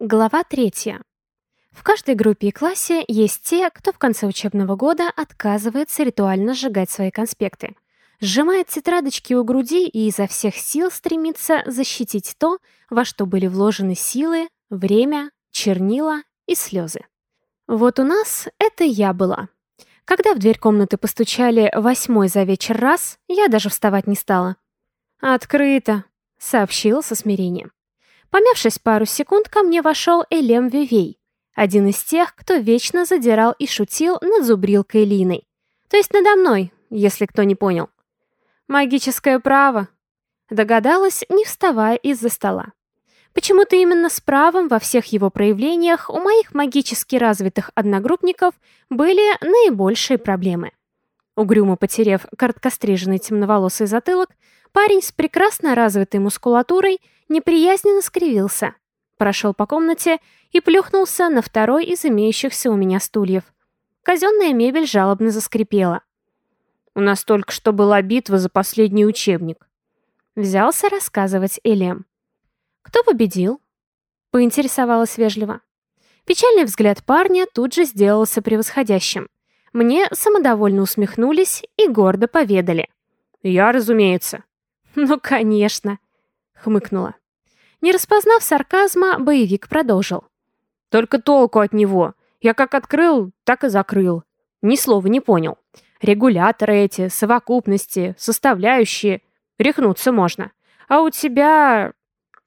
Глава третья. В каждой группе и классе есть те, кто в конце учебного года отказывается ритуально сжигать свои конспекты, сжимает тетрадочки у груди и изо всех сил стремится защитить то, во что были вложены силы, время, чернила и слезы. Вот у нас это я была. Когда в дверь комнаты постучали восьмой за вечер раз, я даже вставать не стала. «Открыто», — сообщила со смирением. Помявшись пару секунд, ко мне вошел Элем Вивей, один из тех, кто вечно задирал и шутил над зубрилкой Линой. То есть надо мной, если кто не понял. «Магическое право», — догадалась, не вставая из-за стола. Почему-то именно с правом во всех его проявлениях у моих магически развитых одногруппников были наибольшие проблемы. Угрюмо потерев короткостриженный темноволосый затылок, парень с прекрасно развитой мускулатурой неприязненно скривился, прошел по комнате и плюхнулся на второй из имеющихся у меня стульев. Казенная мебель жалобно заскрипела. «У нас только что была битва за последний учебник», — взялся рассказывать Элем. «Кто победил?» — поинтересовалась вежливо. Печальный взгляд парня тут же сделался превосходящим. Мне самодовольно усмехнулись и гордо поведали. «Я, разумеется». «Ну, конечно», — хмыкнула. Не распознав сарказма, боевик продолжил. «Только толку от него. Я как открыл, так и закрыл. Ни слова не понял. Регуляторы эти, совокупности, составляющие. Рехнуться можно. А у тебя...»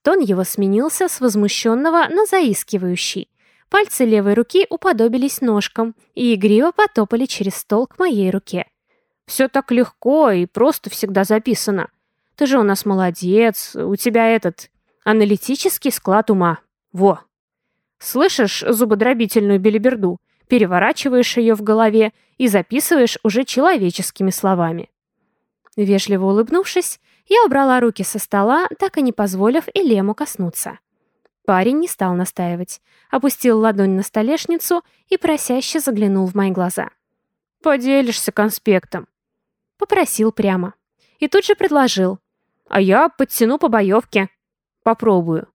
Тон его сменился с возмущенного на заискивающий. Пальцы левой руки уподобились ножкам и игриво потопали через стол к моей руке. «Все так легко и просто всегда записано. Ты же у нас молодец, у тебя этот Аналитический склад ума. Во. Слышишь зубодробительную белиберду, переворачиваешь ее в голове и записываешь уже человеческими словами. Вежливо улыбнувшись, я убрала руки со стола, так и не позволив Элему коснуться. Парень не стал настаивать, опустил ладонь на столешницу и просяще заглянул в мои глаза. «Поделишься конспектом?» Попросил прямо. И тут же предложил. «А я подтяну по боевке. Попробую».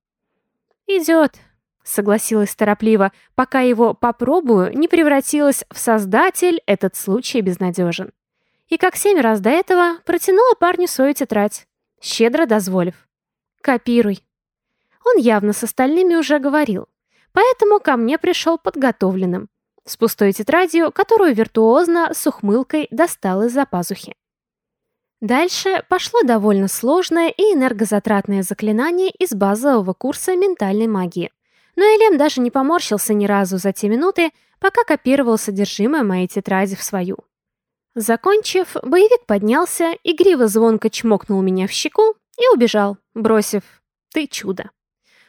«Идет», — согласилась торопливо, пока его «попробую» не превратилось в «создатель, этот случай безнадежен». И как семь раз до этого протянула парню свою тетрадь, щедро дозволив. «Копируй». Он явно с остальными уже говорил, поэтому ко мне пришел подготовленным, с пустой тетрадью, которую виртуозно с ухмылкой достал из-за пазухи. Дальше пошло довольно сложное и энергозатратное заклинание из базового курса ментальной магии. Но Элем даже не поморщился ни разу за те минуты, пока копировал содержимое моей тетради в свою. Закончив, боевик поднялся, игриво звонко чмокнул меня в щеку и убежал, бросив «ты чудо».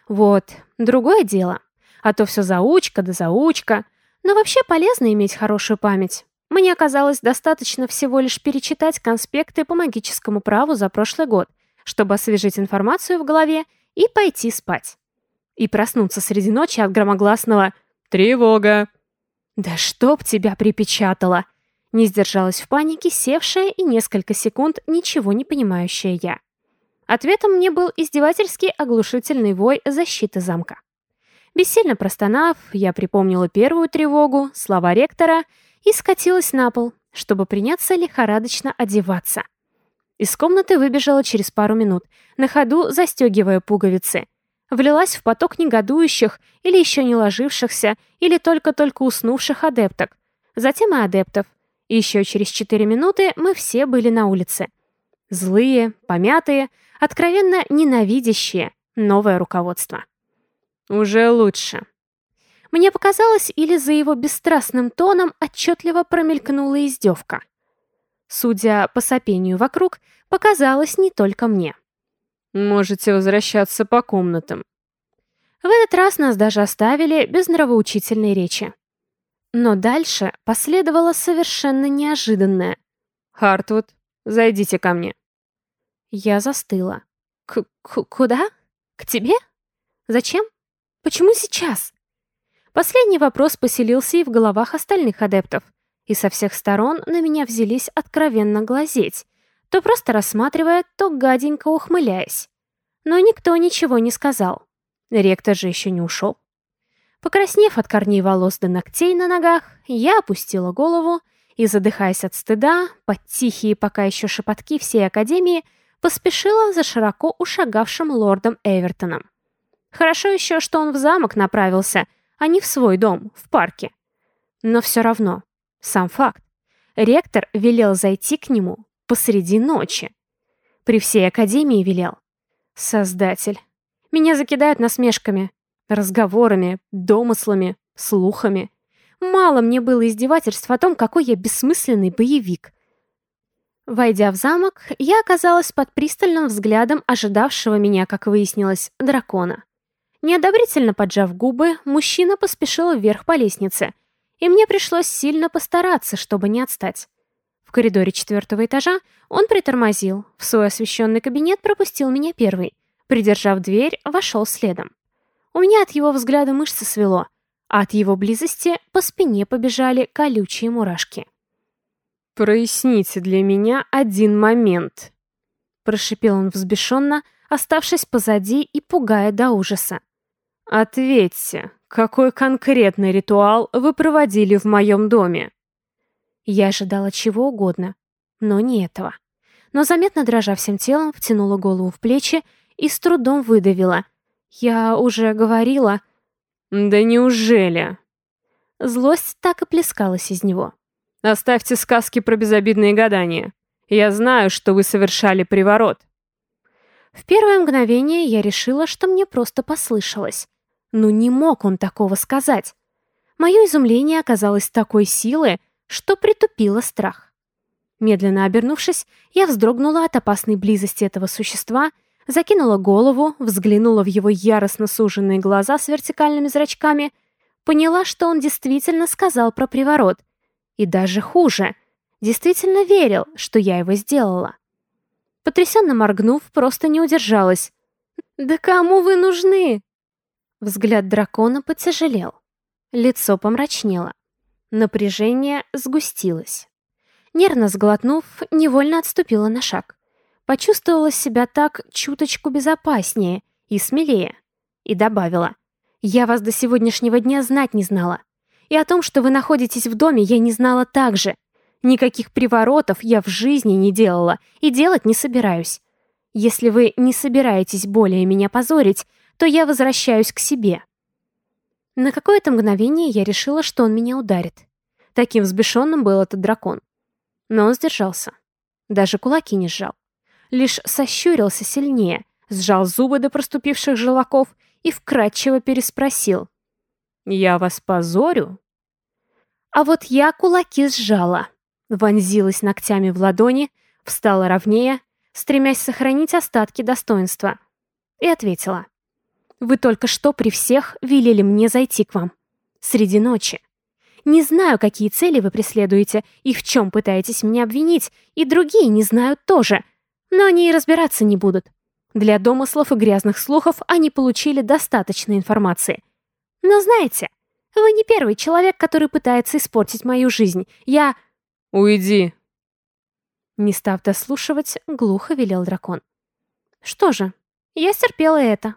Вот, другое дело. А то все заучка да заучка. Но вообще полезно иметь хорошую память. Мне оказалось достаточно всего лишь перечитать конспекты по магическому праву за прошлый год, чтобы освежить информацию в голове и пойти спать. И проснуться среди ночи от громогласного «Тревога!». «Да чтоб тебя припечатало!» Не сдержалась в панике севшая и несколько секунд ничего не понимающая я. Ответом мне был издевательский оглушительный вой защиты замка. Бессильно простонав, я припомнила первую тревогу, слова ректора — и скатилась на пол, чтобы приняться лихорадочно одеваться. Из комнаты выбежала через пару минут, на ходу застегивая пуговицы. Влилась в поток негодующих или еще не ложившихся, или только-только уснувших адепток. Затем и адептов. И еще через четыре минуты мы все были на улице. Злые, помятые, откровенно ненавидящие новое руководство. «Уже лучше», мне показалось, или за его бесстрастным тоном отчетливо промелькнула издевка. Судя по сопению вокруг, показалось не только мне. «Можете возвращаться по комнатам». В этот раз нас даже оставили без нравоучительной речи. Но дальше последовало совершенно неожиданное. «Хартвуд, зайдите ко мне». Я застыла. К -к «Куда? К тебе? Зачем? Почему сейчас?» Последний вопрос поселился и в головах остальных адептов, и со всех сторон на меня взялись откровенно глазеть, то просто рассматривая, то гаденько ухмыляясь. Но никто ничего не сказал. Ректор же еще не ушел. Покраснев от корней волос до ногтей на ногах, я опустила голову и, задыхаясь от стыда, под тихие пока еще шепотки всей Академии, поспешила за широко ушагавшим лордом Эвертоном. Хорошо еще, что он в замок направился, а не в свой дом, в парке. Но все равно, сам факт. Ректор велел зайти к нему посреди ночи. При всей Академии велел. Создатель. Меня закидают насмешками, разговорами, домыслами, слухами. Мало мне было издевательств о том, какой я бессмысленный боевик. Войдя в замок, я оказалась под пристальным взглядом ожидавшего меня, как выяснилось, дракона. Неодобрительно поджав губы, мужчина поспешил вверх по лестнице, и мне пришлось сильно постараться, чтобы не отстать. В коридоре четвертого этажа он притормозил, в свой освещенный кабинет пропустил меня первый, придержав дверь, вошел следом. У меня от его взгляда мышцы свело, а от его близости по спине побежали колючие мурашки. «Проясните для меня один момент», — прошипел он взбешенно, оставшись позади и пугая до ужаса. «Ответьте, какой конкретный ритуал вы проводили в моем доме?» Я ожидала чего угодно, но не этого. Но заметно дрожа всем телом, втянула голову в плечи и с трудом выдавила. «Я уже говорила...» «Да неужели?» Злость так и плескалась из него. «Оставьте сказки про безобидные гадания. Я знаю, что вы совершали приворот». В первое мгновение я решила, что мне просто послышалось. Ну не мог он такого сказать. Мое изумление оказалось такой силы, что притупило страх. Медленно обернувшись, я вздрогнула от опасной близости этого существа, закинула голову, взглянула в его яростно суженные глаза с вертикальными зрачками, поняла, что он действительно сказал про приворот. И даже хуже, действительно верил, что я его сделала. Потрясенно моргнув, просто не удержалась. «Да кому вы нужны?» Взгляд дракона потяжелел. Лицо помрачнело. Напряжение сгустилось. Нервно сглотнув, невольно отступила на шаг. Почувствовала себя так чуточку безопаснее и смелее. И добавила. «Я вас до сегодняшнего дня знать не знала. И о том, что вы находитесь в доме, я не знала также. Никаких приворотов я в жизни не делала и делать не собираюсь. Если вы не собираетесь более меня позорить, то я возвращаюсь к себе. На какое-то мгновение я решила, что он меня ударит. Таким взбешенным был этот дракон. Но он сдержался. Даже кулаки не сжал. Лишь сощурился сильнее, сжал зубы до проступивших желваков и вкратчиво переспросил. «Я вас позорю?» А вот я кулаки сжала, вонзилась ногтями в ладони, встала ровнее, стремясь сохранить остатки достоинства, и ответила. Вы только что при всех велели мне зайти к вам. Среди ночи. Не знаю, какие цели вы преследуете и в чем пытаетесь меня обвинить, и другие не знают тоже. Но они и разбираться не будут. Для домыслов и грязных слухов они получили достаточно информации. Но знаете, вы не первый человек, который пытается испортить мою жизнь. Я... Уйди. Не став дослушивать, глухо велел дракон. Что же, я стерпела это.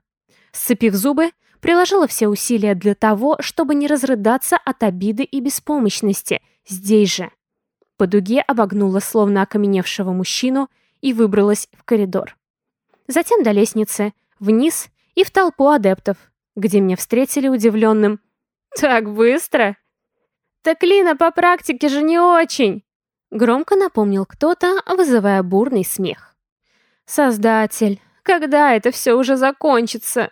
Сцепив зубы, приложила все усилия для того, чтобы не разрыдаться от обиды и беспомощности здесь же. По дуге обогнула словно окаменевшего мужчину и выбралась в коридор. Затем до лестницы, вниз и в толпу адептов, где меня встретили удивленным. «Так быстро?» «Так Лина по практике же не очень!» Громко напомнил кто-то, вызывая бурный смех. «Создатель, когда это все уже закончится?»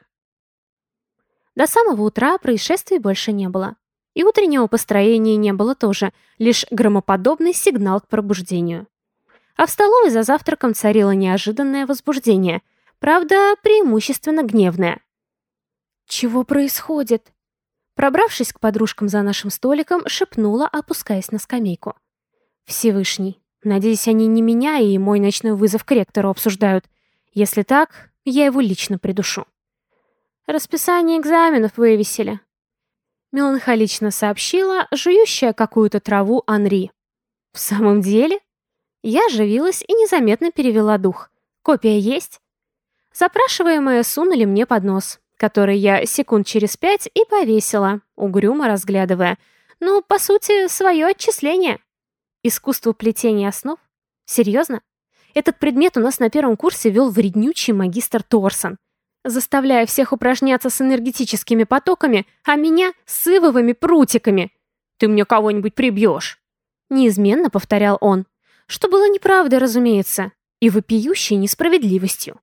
До самого утра происшествий больше не было. И утреннего построения не было тоже, лишь громоподобный сигнал к пробуждению. А в столовой за завтраком царило неожиданное возбуждение, правда, преимущественно гневное. «Чего происходит?» Пробравшись к подружкам за нашим столиком, шепнула, опускаясь на скамейку. «Всевышний, надеюсь, они не меня и мой ночной вызов к ректору обсуждают. Если так, я его лично придушу». Расписание экзаменов вывесили. Меланхолично сообщила жующая какую-то траву Анри. В самом деле? Я оживилась и незаметно перевела дух. Копия есть? Запрашиваемое сунули мне под нос. который я секунд через пять и повесила, угрюмо разглядывая. Ну, по сути, свое отчисление. Искусство плетения основ? Серьезно? Этот предмет у нас на первом курсе вел вреднючий магистр Торсон, заставляя всех упражняться с энергетическими потоками, а меня с ивовыми прутиками. «Ты мне кого-нибудь прибьешь!» Неизменно повторял он, что было неправдой, разумеется, и вопиющей несправедливостью.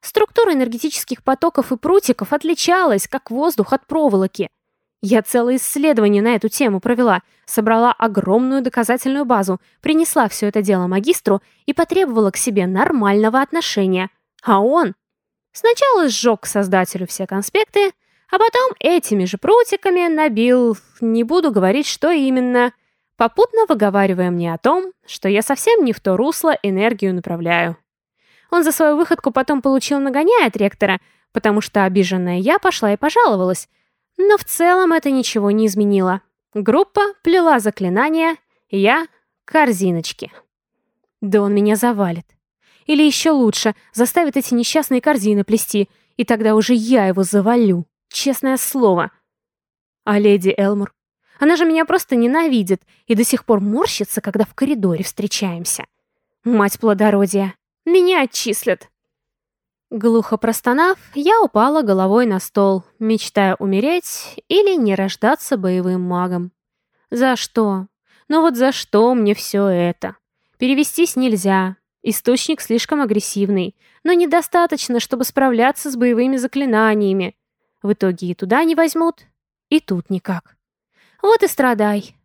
Структура энергетических потоков и прутиков отличалась, как воздух от проволоки. Я целое исследование на эту тему провела, собрала огромную доказательную базу, принесла все это дело магистру и потребовала к себе нормального отношения. А он сначала сжег создателю все конспекты, а потом этими же прутиками набил, не буду говорить, что именно, попутно выговаривая мне о том, что я совсем не в то русло энергию направляю. Он за свою выходку потом получил нагоняй от ректора, потому что обиженная я пошла и пожаловалась. Но в целом это ничего не изменило. Группа плела заклинания, я — корзиночки. Да он меня завалит. Или еще лучше, заставит эти несчастные корзины плести, и тогда уже я его завалю. Честное слово. А леди Элмур? Она же меня просто ненавидит и до сих пор морщится, когда в коридоре встречаемся. Мать плодородия. Меня отчислят. Глухо простонав, я упала головой на стол, мечтая умереть или не рождаться боевым магом. За что? Ну вот за что мне все это? Перевестись нельзя. Источник слишком агрессивный, но недостаточно, чтобы справляться с боевыми заклинаниями. В итоге и туда не возьмут, и тут никак. Вот и страдай.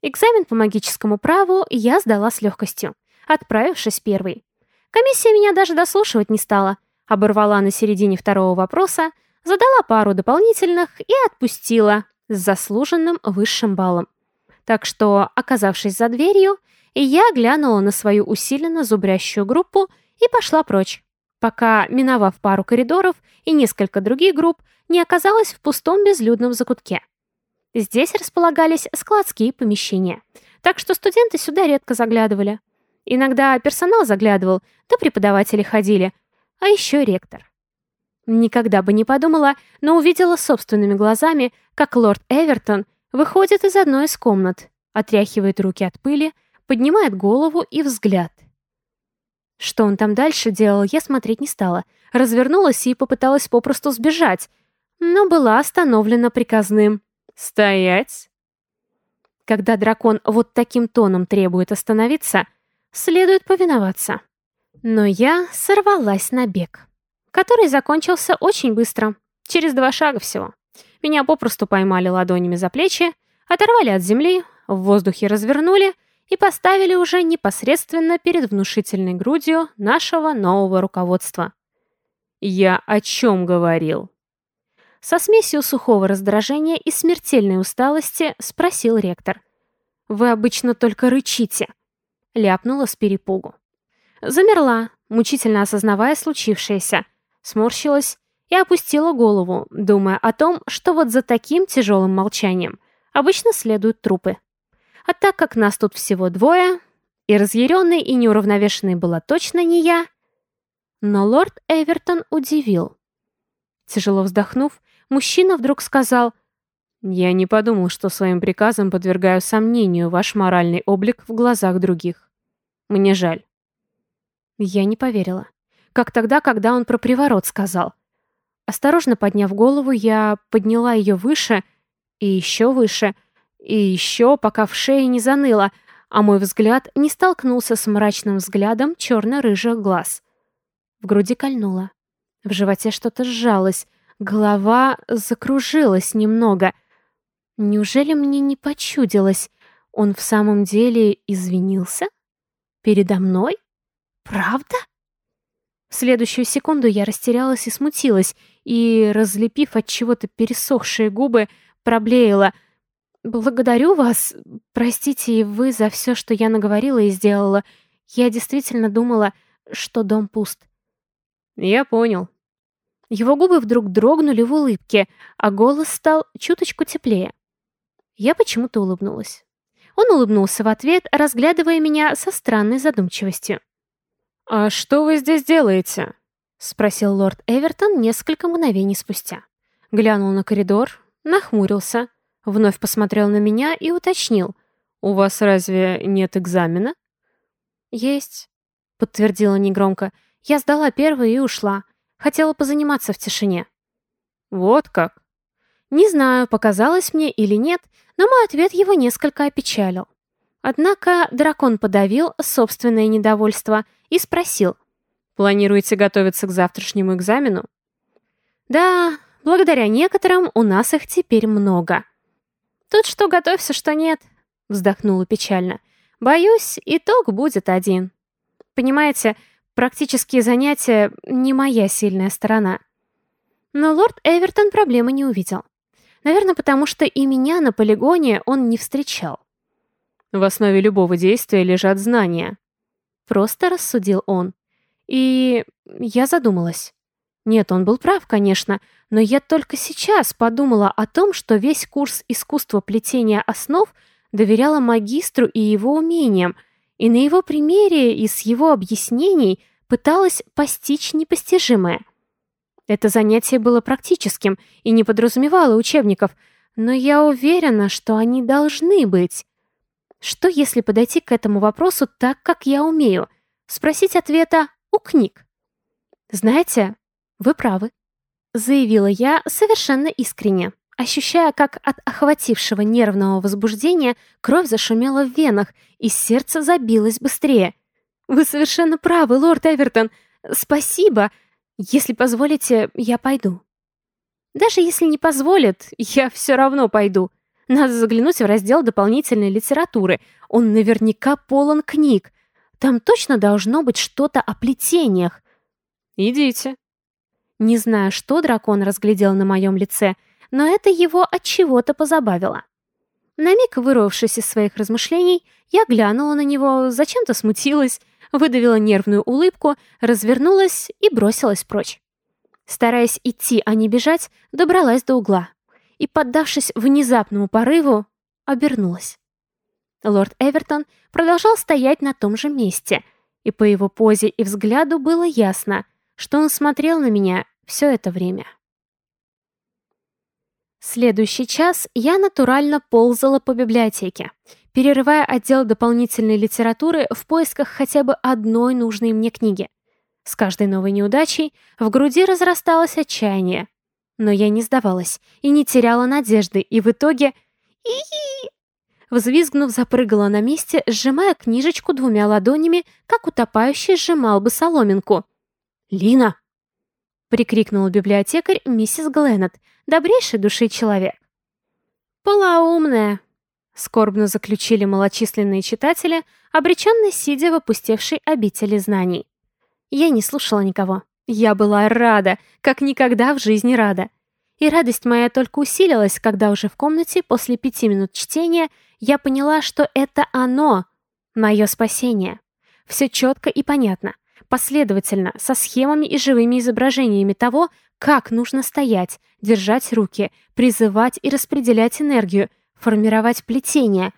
Экзамен по магическому праву я сдала с легкостью отправившись первой. Комиссия меня даже дослушивать не стала, оборвала на середине второго вопроса, задала пару дополнительных и отпустила с заслуженным высшим баллом. Так что, оказавшись за дверью, я глянула на свою усиленно зубрящую группу и пошла прочь, пока, миновав пару коридоров и несколько других групп, не оказалась в пустом безлюдном закутке. Здесь располагались складские помещения, так что студенты сюда редко заглядывали. Иногда персонал заглядывал, да преподаватели ходили, а еще ректор. Никогда бы не подумала, но увидела собственными глазами, как лорд Эвертон выходит из одной из комнат, отряхивает руки от пыли, поднимает голову и взгляд. Что он там дальше делал, я смотреть не стала. Развернулась и попыталась попросту сбежать, но была остановлена приказным «Стоять!». Когда дракон вот таким тоном требует остановиться — следует повиноваться. Но я сорвалась на бег, который закончился очень быстро, через два шага всего. Меня попросту поймали ладонями за плечи, оторвали от земли, в воздухе развернули и поставили уже непосредственно перед внушительной грудью нашего нового руководства. «Я о чем говорил?» Со смесью сухого раздражения и смертельной усталости спросил ректор. «Вы обычно только рычите», ляпнула с перепугу. Замерла, мучительно осознавая случившееся, сморщилась и опустила голову, думая о том, что вот за таким тяжелым молчанием обычно следуют трупы. А так как нас тут всего двое, и разъяренной и неуравновешенной была точно не я, но лорд Эвертон удивил. Тяжело вздохнув, мужчина вдруг сказал «Я не подумал, что своим приказом подвергаю сомнению ваш моральный облик в глазах других. Мне жаль». Я не поверила. Как тогда, когда он про приворот сказал. Осторожно подняв голову, я подняла ее выше и еще выше, и еще, пока в шее не заныло, а мой взгляд не столкнулся с мрачным взглядом черно-рыжих глаз. В груди кольнуло. В животе что-то сжалось, голова закружилась немного. Неужели мне не почудилось? Он в самом деле извинился? Передо мной? Правда? В следующую секунду я растерялась и смутилась, и, разлепив от чего-то пересохшие губы, проблеяла. «Благодарю вас. Простите и вы за все, что я наговорила и сделала. Я действительно думала, что дом пуст». «Я понял». Его губы вдруг дрогнули в улыбке, а голос стал чуточку теплее. Я почему-то улыбнулась. Он улыбнулся в ответ, разглядывая меня со странной задумчивостью. «А что вы здесь делаете?» Спросил лорд Эвертон несколько мгновений спустя. Глянул на коридор, нахмурился, вновь посмотрел на меня и уточнил. «У вас разве нет экзамена?» «Есть», — подтвердила негромко. «Я сдала первый и ушла. Хотела позаниматься в тишине». «Вот как?» Не знаю, показалось мне или нет, но мой ответ его несколько опечалил. Однако дракон подавил собственное недовольство и спросил. «Планируете готовиться к завтрашнему экзамену?» «Да, благодаря некоторым у нас их теперь много». «Тут что готовься, что нет», — вздохнула печально. «Боюсь, итог будет один. Понимаете, практические занятия — не моя сильная сторона». Но лорд Эвертон проблемы не увидел. Наверное, потому что и меня на полигоне он не встречал. В основе любого действия лежат знания. Просто рассудил он. И я задумалась. Нет, он был прав, конечно, но я только сейчас подумала о том, что весь курс искусства плетения основ доверяла магистру и его умениям, и на его примере и с его объяснений пыталась постичь непостижимое. Это занятие было практическим и не подразумевало учебников, но я уверена, что они должны быть. Что если подойти к этому вопросу так, как я умею? Спросить ответа у книг. Знаете, вы правы, заявила я совершенно искренне, ощущая, как от охватившего нервного возбуждения кровь зашумела в венах и сердце забилось быстрее. Вы совершенно правы, лорд Эвертон. Спасибо. Если позволите, я пойду. Даже если не позволят, я все равно пойду. Надо заглянуть в раздел дополнительной литературы. Он наверняка полон книг. Там точно должно быть что-то о плетениях. Идите. Не знаю, что дракон разглядел на моем лице, но это его от чего-то позабавило. На миг вырвавшись из своих размышлений, я глянула на него, зачем-то смутилась, выдавила нервную улыбку, развернулась и бросилась прочь. Стараясь идти, а не бежать, добралась до угла и, поддавшись внезапному порыву, обернулась. Лорд Эвертон продолжал стоять на том же месте, и по его позе и взгляду было ясно, что он смотрел на меня все это время. Следующий час я натурально ползала по библиотеке, перерывая отдел дополнительной литературы в поисках хотя бы одной нужной мне книги. С каждой новой неудачей в груди разрасталось отчаяние. Но я не сдавалась и не теряла надежды, и в итоге... И-и-и! Взвизгнув, запрыгала на месте, сжимая книжечку двумя ладонями, как утопающий сжимал бы соломинку. «Лина!» — прикрикнула библиотекарь миссис Гленнет, добрейшей души человек. «Полоумная!» скорбно заключили малочисленные читатели, обреченно сидя в опустевшей обители знаний. Я не слушала никого. Я была рада, как никогда в жизни рада. И радость моя только усилилась, когда уже в комнате после пяти минут чтения я поняла, что это оно, мое спасение. Все четко и понятно, последовательно, со схемами и живыми изображениями того, как нужно стоять, держать руки, призывать и распределять энергию, формировать плетение.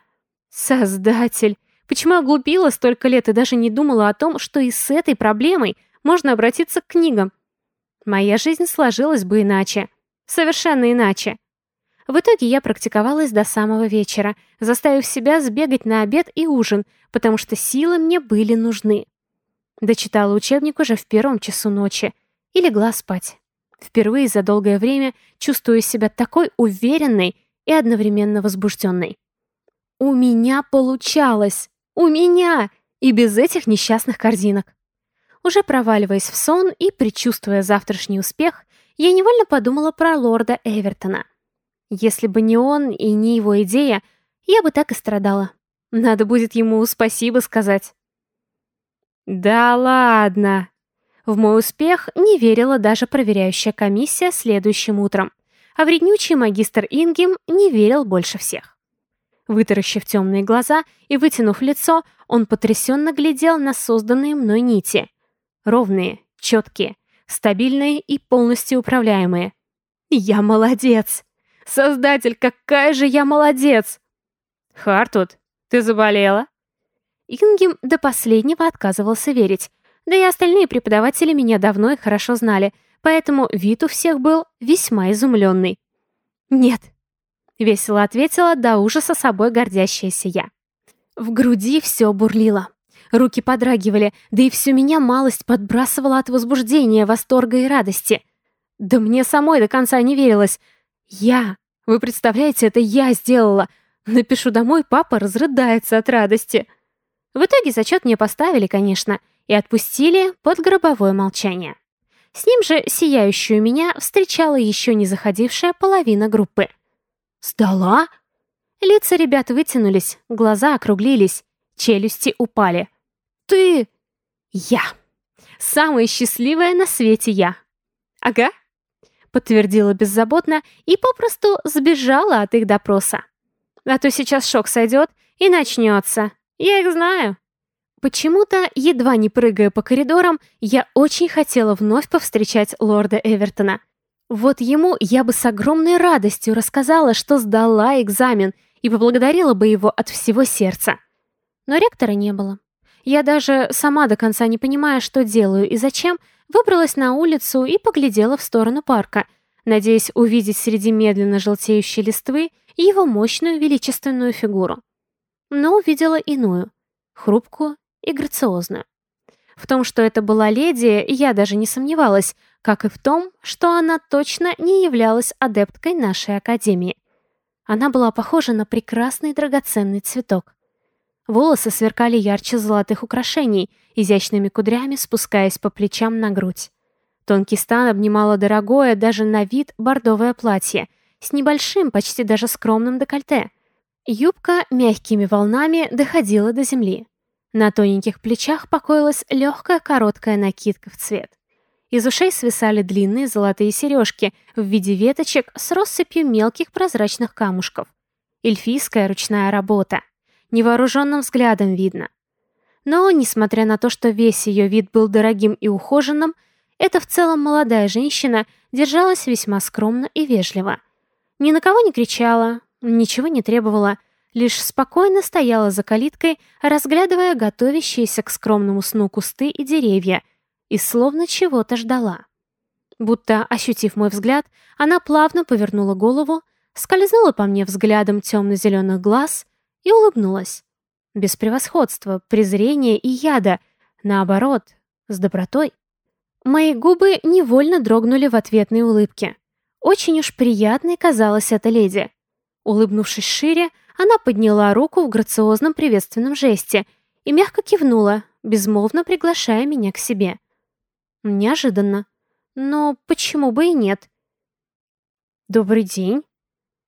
Создатель! Почему я глупила столько лет и даже не думала о том, что и с этой проблемой можно обратиться к книгам? Моя жизнь сложилась бы иначе. Совершенно иначе. В итоге я практиковалась до самого вечера, заставив себя сбегать на обед и ужин, потому что силы мне были нужны. Дочитала учебник уже в первом часу ночи и легла спать. Впервые за долгое время чувствую себя такой уверенной и одновременно возбужденной. У меня получалось! У меня! И без этих несчастных корзинок. Уже проваливаясь в сон и предчувствуя завтрашний успех, я невольно подумала про лорда Эвертона. Если бы не он и не его идея, я бы так и страдала. Надо будет ему спасибо сказать. Да ладно. В мой успех не верила даже проверяющая комиссия следующим утром а вреднючий магистр Ингем не верил больше всех. Вытаращив темные глаза и вытянув лицо, он потрясенно глядел на созданные мной нити. Ровные, четкие, стабильные и полностью управляемые. Я молодец! Создатель, какая же я молодец! Хартут, ты заболела? Ингем до последнего отказывался верить, Да и остальные преподаватели меня давно и хорошо знали, поэтому вид у всех был весьма изумленный. «Нет», — весело ответила до ужаса собой гордящаяся я. В груди все бурлило. Руки подрагивали, да и всю меня малость подбрасывала от возбуждения, восторга и радости. Да мне самой до конца не верилось. Я, вы представляете, это я сделала. Напишу домой, папа разрыдается от радости. В итоге зачет мне поставили, конечно, и отпустили под гробовое молчание. С ним же сияющую меня встречала еще не заходившая половина группы. «Сдала?» Лица ребят вытянулись, глаза округлились, челюсти упали. «Ты...» «Я!» «Самая счастливая на свете я!» «Ага!» Подтвердила беззаботно и попросту сбежала от их допроса. А то сейчас шок сойдет и начнется. Я их знаю. Почему-то, едва не прыгая по коридорам, я очень хотела вновь повстречать лорда Эвертона. Вот ему я бы с огромной радостью рассказала, что сдала экзамен и поблагодарила бы его от всего сердца. Но ректора не было. Я даже, сама до конца не понимая, что делаю и зачем, выбралась на улицу и поглядела в сторону парка, надеясь увидеть среди медленно желтеющей листвы его мощную величественную фигуру. Но увидела иную, хрупкую и грациозную. В том, что это была леди, я даже не сомневалась, как и в том, что она точно не являлась адепткой нашей академии. Она была похожа на прекрасный драгоценный цветок. Волосы сверкали ярче золотых украшений, изящными кудрями спускаясь по плечам на грудь. Тонкий стан обнимало дорогое, даже на вид, бордовое платье, с небольшим, почти даже скромным декольте. Юбка мягкими волнами доходила до земли. На тоненьких плечах покоилась легкая короткая накидка в цвет. Из ушей свисали длинные золотые сережки в виде веточек с россыпью мелких прозрачных камушков. Эльфийская ручная работа невооруженным взглядом видно. Но, несмотря на то, что весь ее вид был дорогим и ухоженным, эта в целом молодая женщина держалась весьма скромно и вежливо. Ни на кого не кричала, ничего не требовала, лишь спокойно стояла за калиткой, разглядывая готовящиеся к скромному сну кусты и деревья, и словно чего-то ждала. Будто, ощутив мой взгляд, она плавно повернула голову, скользнула по мне взглядом темно-зеленых глаз и улыбнулась. Без превосходства, презрения и яда, наоборот, с добротой. Мои губы невольно дрогнули в ответной улыбке. Очень уж приятной казалась эта леди. Улыбнувшись шире, она подняла руку в грациозном приветственном жесте и мягко кивнула, безмолвно приглашая меня к себе. Неожиданно. Но почему бы и нет? «Добрый день»,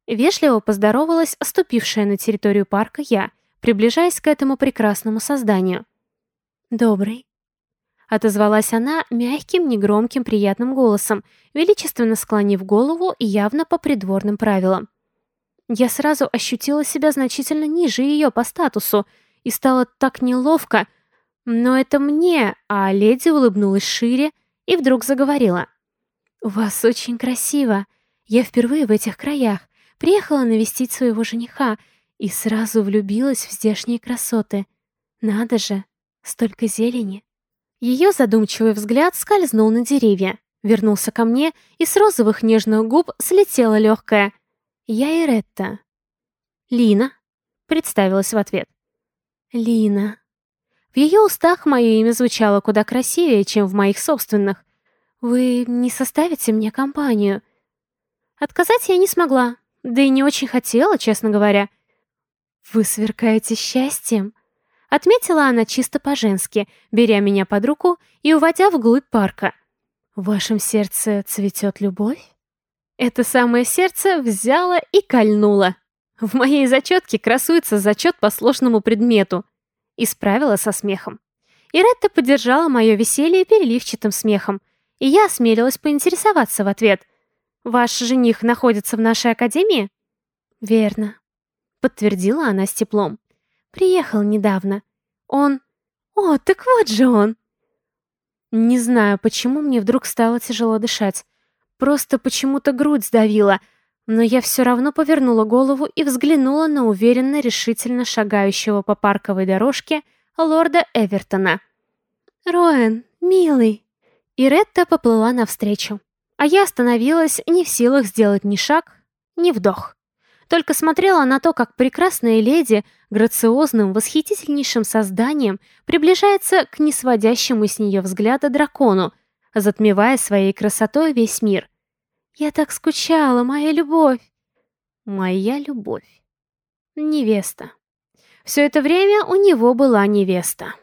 Вежливо поздоровалась оступившая на территорию парка я, приближаясь к этому прекрасному созданию. «Добрый», — отозвалась она мягким, негромким, приятным голосом, величественно склонив голову и явно по придворным правилам. Я сразу ощутила себя значительно ниже ее по статусу и стало так неловко, но это мне, а леди улыбнулась шире и вдруг заговорила. «У вас очень красиво. Я впервые в этих краях. Приехала навестить своего жениха и сразу влюбилась в здешние красоты. Надо же, столько зелени. Ее задумчивый взгляд скользнул на деревья, вернулся ко мне, и с розовых нежных губ слетела легкая. «Я Иретта». «Лина», — представилась в ответ. «Лина». В ее устах мое имя звучало куда красивее, чем в моих собственных. «Вы не составите мне компанию?» Отказать я не смогла, да и не очень хотела, честно говоря. «Вы сверкаете счастьем», — отметила она чисто по-женски, беря меня под руку и уводя вглубь парка. «В вашем сердце цветет любовь?» Это самое сердце взяло и кольнуло. В моей зачетке красуется зачет по сложному предмету. Исправила со смехом. Иретта поддержала мое веселье переливчатым смехом, и я осмелилась поинтересоваться в ответ. Ваш жених находится в нашей академии? Верно. Подтвердила она с теплом. Приехал недавно. Он... О, так вот же он. Не знаю, почему мне вдруг стало тяжело дышать. Просто почему-то грудь сдавила, но я все равно повернула голову и взглянула на уверенно, решительно шагающего по парковой дорожке лорда Эвертона. Роэн, милый!» И Ретта поплыла навстречу. А я остановилась, не в силах сделать ни шаг, ни вдох. Только смотрела на то, как прекрасная леди грациозным, восхитительнейшим созданием приближается к несводящему с нее взгляда дракону, затмевая своей красотой весь мир. «Я так скучала, моя любовь!» «Моя любовь!» Невеста. Все это время у него была невеста.